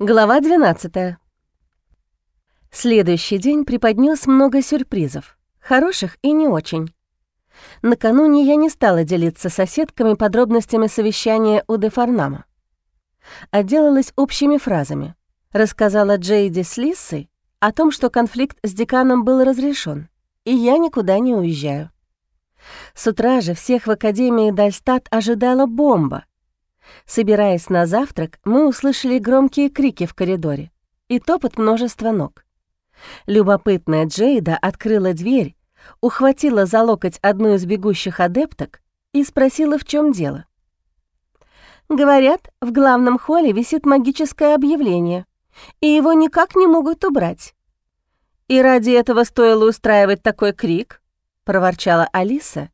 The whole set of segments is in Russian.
Глава 12. Следующий день преподнес много сюрпризов, хороших и не очень. Накануне я не стала делиться соседками подробностями совещания у Дефарнама. Отделалась общими фразами. Рассказала Джейди с Лиссой о том, что конфликт с деканом был разрешен, и я никуда не уезжаю. С утра же всех в Академии Дальстат ожидала бомба — Собираясь на завтрак, мы услышали громкие крики в коридоре и топот множества ног. Любопытная Джейда открыла дверь, ухватила за локоть одну из бегущих адепток и спросила, в чем дело. «Говорят, в главном холле висит магическое объявление, и его никак не могут убрать». «И ради этого стоило устраивать такой крик?» — проворчала Алиса,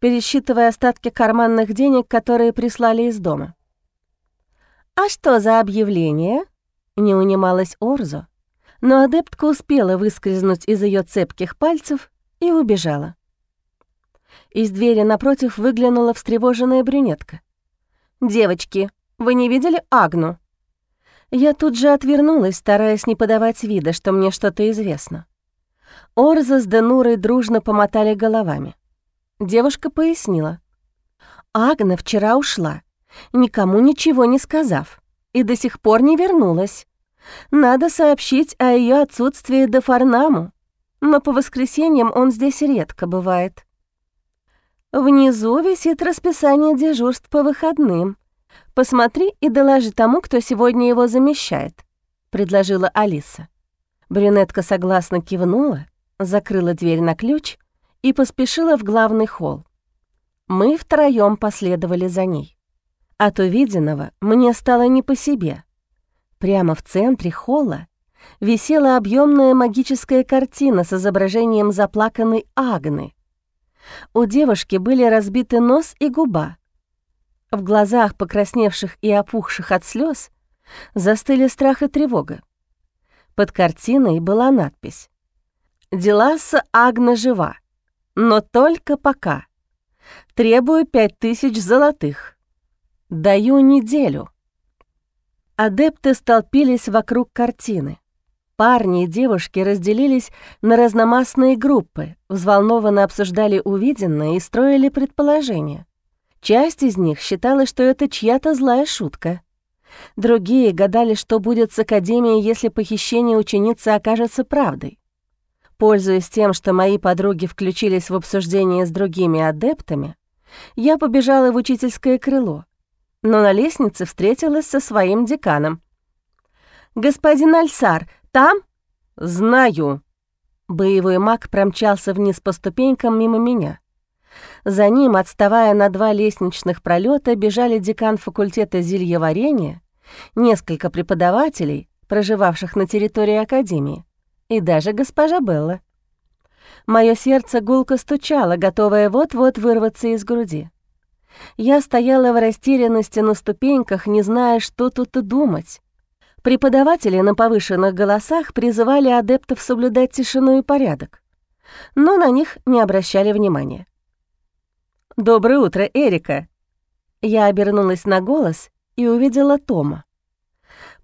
пересчитывая остатки карманных денег, которые прислали из дома. «А что за объявление?» — не унималась Орзо, но адептка успела выскользнуть из ее цепких пальцев и убежала. Из двери напротив выглянула встревоженная брюнетка. «Девочки, вы не видели Агну?» Я тут же отвернулась, стараясь не подавать вида, что мне что-то известно. Орза с Денурой дружно помотали головами. Девушка пояснила. «Агна вчера ушла, никому ничего не сказав, и до сих пор не вернулась. Надо сообщить о ее отсутствии до Фарнаму, но по воскресеньям он здесь редко бывает. Внизу висит расписание дежурств по выходным. Посмотри и доложи тому, кто сегодня его замещает», — предложила Алиса. Брюнетка согласно кивнула, закрыла дверь на ключ и поспешила в главный холл. Мы втроём последовали за ней. От увиденного мне стало не по себе. Прямо в центре холла висела объемная магическая картина с изображением заплаканной Агны. У девушки были разбиты нос и губа. В глазах, покрасневших и опухших от слез, застыли страх и тревога. Под картиной была надпись «Дела с Агна жива» но только пока. Требую пять тысяч золотых. Даю неделю». Адепты столпились вокруг картины. Парни и девушки разделились на разномастные группы, взволнованно обсуждали увиденное и строили предположения. Часть из них считала, что это чья-то злая шутка. Другие гадали, что будет с Академией, если похищение ученицы окажется правдой. Пользуясь тем, что мои подруги включились в обсуждение с другими адептами, я побежала в учительское крыло, но на лестнице встретилась со своим деканом. «Господин Альсар, там?» «Знаю». Боевой маг промчался вниз по ступенькам мимо меня. За ним, отставая на два лестничных пролета, бежали декан факультета зельеварения, несколько преподавателей, проживавших на территории Академии, и даже госпожа Белла. Мое сердце гулко стучало, готовое вот-вот вырваться из груди. Я стояла в растерянности на ступеньках, не зная, что тут и думать. Преподаватели на повышенных голосах призывали адептов соблюдать тишину и порядок, но на них не обращали внимания. «Доброе утро, Эрика!» Я обернулась на голос и увидела Тома.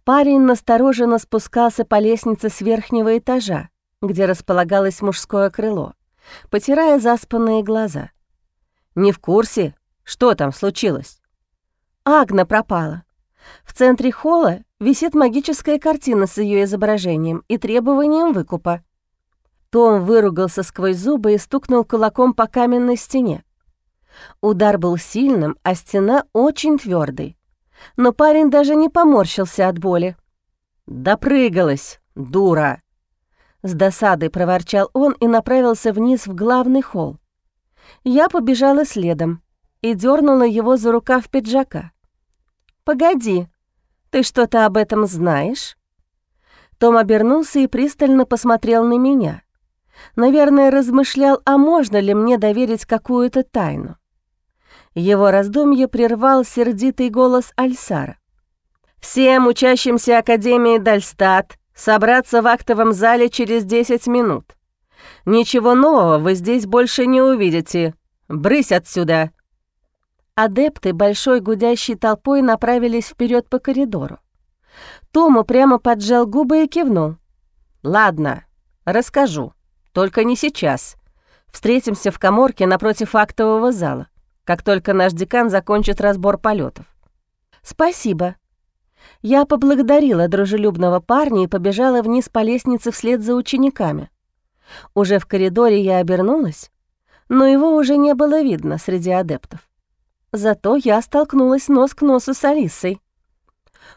Парень настороженно спускался по лестнице с верхнего этажа, где располагалось мужское крыло, потирая заспанные глаза. «Не в курсе? Что там случилось?» Агна пропала. В центре холла висит магическая картина с ее изображением и требованием выкупа. Том выругался сквозь зубы и стукнул кулаком по каменной стене. Удар был сильным, а стена очень твердой но парень даже не поморщился от боли. «Допрыгалась, дура!» С досадой проворчал он и направился вниз в главный холл. Я побежала следом и дернула его за рукав пиджака. «Погоди, ты что-то об этом знаешь?» Том обернулся и пристально посмотрел на меня. Наверное, размышлял, а можно ли мне доверить какую-то тайну. Его раздумье прервал сердитый голос Альсара. «Всем учащимся Академии Дальстат собраться в актовом зале через 10 минут. Ничего нового вы здесь больше не увидите. Брысь отсюда!» Адепты большой гудящей толпой направились вперед по коридору. Тому прямо поджал губы и кивнул. «Ладно, расскажу. Только не сейчас. Встретимся в коморке напротив актового зала, как только наш декан закончит разбор полетов. «Спасибо». Я поблагодарила дружелюбного парня и побежала вниз по лестнице вслед за учениками. Уже в коридоре я обернулась, но его уже не было видно среди адептов. Зато я столкнулась нос к носу с Алисой.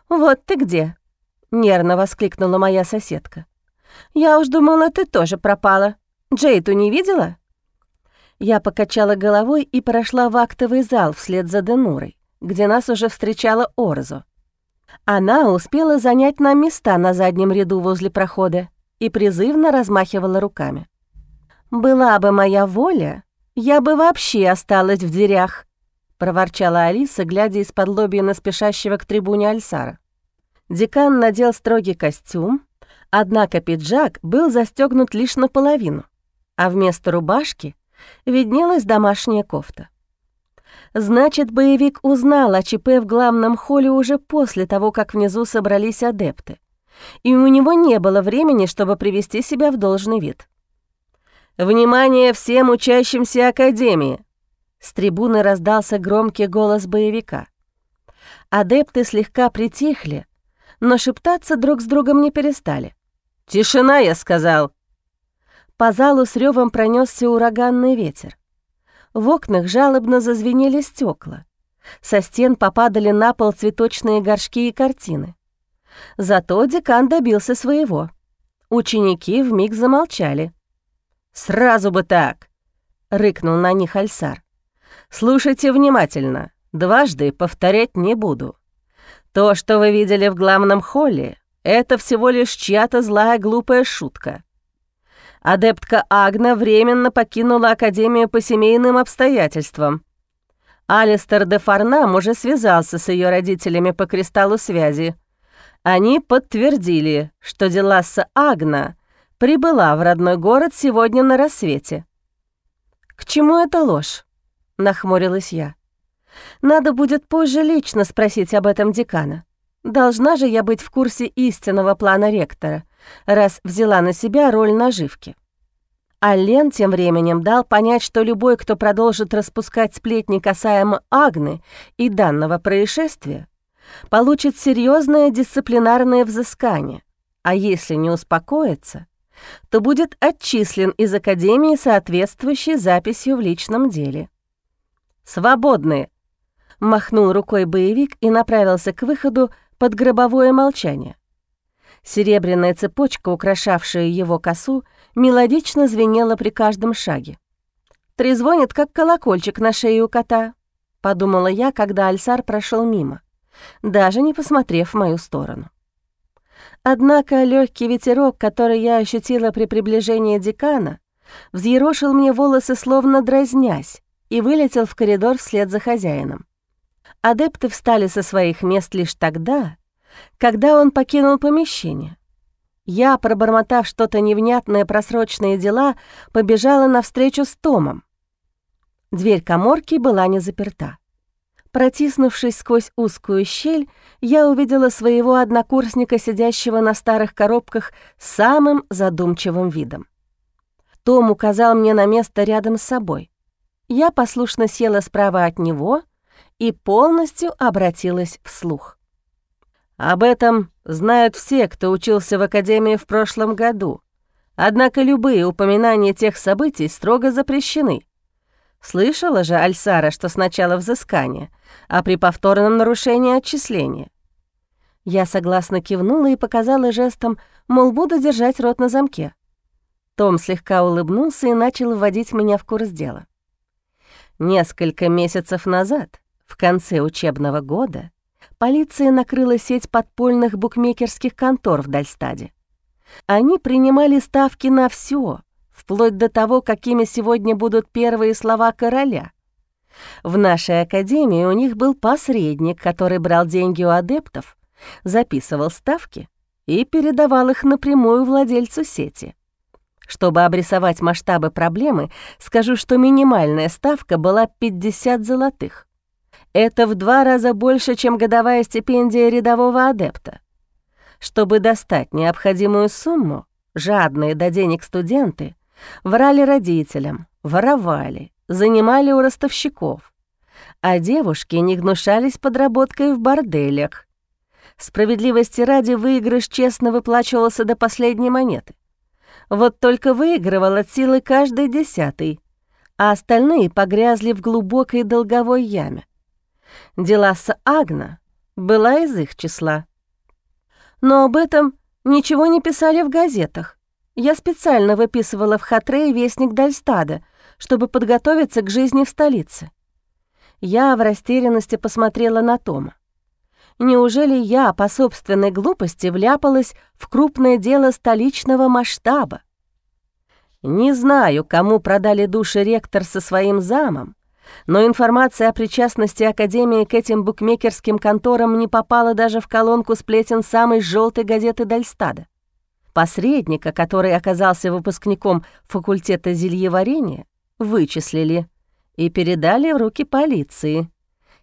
«Вот ты где!» — нервно воскликнула моя соседка. «Я уж думала, ты тоже пропала. Джейту не видела?» Я покачала головой и прошла в актовый зал вслед за Денурой, где нас уже встречала Орзо. Она успела занять нам места на заднем ряду возле прохода и призывно размахивала руками. «Была бы моя воля, я бы вообще осталась в дверях», — проворчала Алиса, глядя из-под лобья на спешащего к трибуне Альсара. Декан надел строгий костюм, однако пиджак был застегнут лишь наполовину, а вместо рубашки виднелась домашняя кофта. Значит, боевик узнал о ЧП в главном холле уже после того, как внизу собрались адепты, и у него не было времени, чтобы привести себя в должный вид. «Внимание всем учащимся Академии!» С трибуны раздался громкий голос боевика. Адепты слегка притихли, но шептаться друг с другом не перестали. «Тишина, я сказал!» По залу с ревом пронесся ураганный ветер. В окнах жалобно зазвенели стекла. Со стен попадали на пол цветочные горшки и картины. Зато декан добился своего. Ученики вмиг замолчали. «Сразу бы так!» — рыкнул на них Альсар. «Слушайте внимательно, дважды повторять не буду. То, что вы видели в главном холле, это всего лишь чья-то злая глупая шутка. Адептка Агна временно покинула Академию по семейным обстоятельствам. Алистер де Фарнам уже связался с ее родителями по кристаллу связи. Они подтвердили, что Деласса Агна прибыла в родной город сегодня на рассвете. «К чему эта ложь?» — нахмурилась я. Надо будет позже лично спросить об этом декана. Должна же я быть в курсе истинного плана ректора, раз взяла на себя роль наживки. А тем временем дал понять, что любой, кто продолжит распускать сплетни касаемо Агны и данного происшествия, получит серьезное дисциплинарное взыскание, а если не успокоится, то будет отчислен из Академии соответствующей записью в личном деле. «Свободные!» Махнул рукой боевик и направился к выходу под гробовое молчание. Серебряная цепочка, украшавшая его косу, мелодично звенела при каждом шаге. «Трезвонит, как колокольчик на шее у кота», — подумала я, когда Альсар прошел мимо, даже не посмотрев в мою сторону. Однако легкий ветерок, который я ощутила при приближении декана, взъерошил мне волосы, словно дразнясь, и вылетел в коридор вслед за хозяином. Адепты встали со своих мест лишь тогда, когда он покинул помещение. Я, пробормотав что-то невнятное про срочные дела, побежала навстречу с Томом. Дверь коморки была не заперта. Протиснувшись сквозь узкую щель, я увидела своего однокурсника, сидящего на старых коробках с самым задумчивым видом. Том указал мне на место рядом с собой. Я послушно села справа от него и полностью обратилась вслух. Об этом знают все, кто учился в Академии в прошлом году. Однако любые упоминания тех событий строго запрещены. Слышала же Альсара, что сначала взыскание, а при повторном нарушении отчисления. Я согласно кивнула и показала жестом, мол, буду держать рот на замке. Том слегка улыбнулся и начал вводить меня в курс дела. Несколько месяцев назад в конце учебного года полиция накрыла сеть подпольных букмекерских контор в Дальстаде. Они принимали ставки на все, вплоть до того, какими сегодня будут первые слова короля. В нашей академии у них был посредник, который брал деньги у адептов, записывал ставки и передавал их напрямую владельцу сети. Чтобы обрисовать масштабы проблемы, скажу, что минимальная ставка была 50 золотых. Это в два раза больше, чем годовая стипендия рядового адепта. Чтобы достать необходимую сумму, жадные до денег студенты врали родителям, воровали, занимали у ростовщиков, а девушки не гнушались подработкой в борделях. Справедливости ради выигрыш честно выплачивался до последней монеты. Вот только выигрывал от силы каждый десятый, а остальные погрязли в глубокой долговой яме. Дела с Агна была из их числа. Но об этом ничего не писали в газетах. Я специально выписывала в Хатре вестник Дальстада, чтобы подготовиться к жизни в столице. Я в растерянности посмотрела на Тома. Неужели я по собственной глупости вляпалась в крупное дело столичного масштаба? Не знаю, кому продали души ректор со своим замом, но информация о причастности Академии к этим букмекерским конторам не попала даже в колонку сплетен самой желтой газеты Дальстада. Посредника, который оказался выпускником факультета зельеварения, вычислили и передали в руки полиции.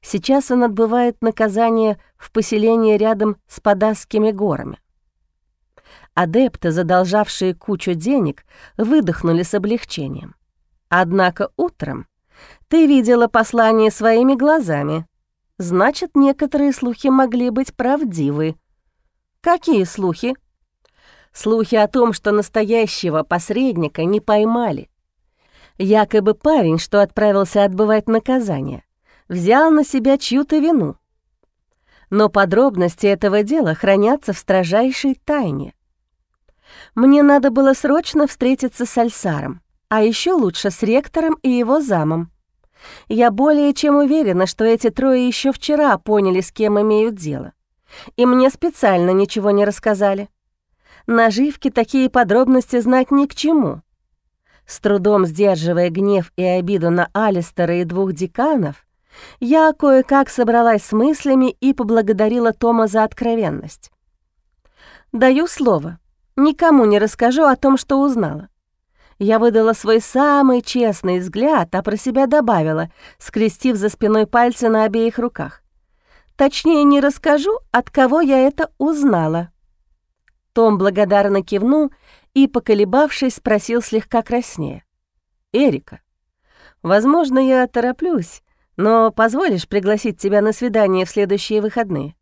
Сейчас он отбывает наказание в поселении рядом с Подасскими горами. Адепты, задолжавшие кучу денег, выдохнули с облегчением. Однако утром ты видела послание своими глазами. Значит, некоторые слухи могли быть правдивы. Какие слухи? Слухи о том, что настоящего посредника не поймали. Якобы парень, что отправился отбывать наказание, взял на себя чью-то вину. Но подробности этого дела хранятся в строжайшей тайне. Мне надо было срочно встретиться с Альсаром, а еще лучше с ректором и его замом. Я более чем уверена, что эти трое еще вчера поняли, с кем имеют дело. И мне специально ничего не рассказали. Наживки такие подробности знать ни к чему. С трудом сдерживая гнев и обиду на Алистера и двух деканов, я кое-как собралась с мыслями и поблагодарила Тома за откровенность. «Даю слово, никому не расскажу о том, что узнала. Я выдала свой самый честный взгляд, а про себя добавила, скрестив за спиной пальцы на обеих руках. Точнее, не расскажу, от кого я это узнала. Том благодарно кивнул и, поколебавшись, спросил слегка краснее. «Эрика, возможно, я тороплюсь, но позволишь пригласить тебя на свидание в следующие выходные?»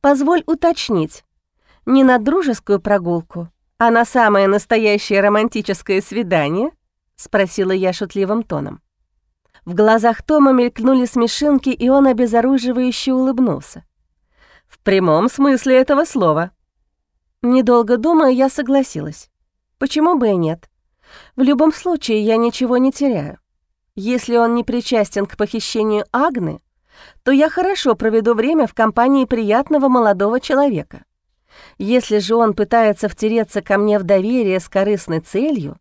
«Позволь уточнить, не на дружескую прогулку, «А на самое настоящее романтическое свидание?» — спросила я шутливым тоном. В глазах Тома мелькнули смешинки, и он обезоруживающе улыбнулся. «В прямом смысле этого слова». Недолго думая, я согласилась. Почему бы и нет? В любом случае, я ничего не теряю. Если он не причастен к похищению Агны, то я хорошо проведу время в компании приятного молодого человека. Если же он пытается втереться ко мне в доверие с корыстной целью,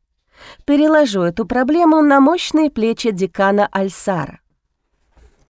переложу эту проблему на мощные плечи декана Альсара.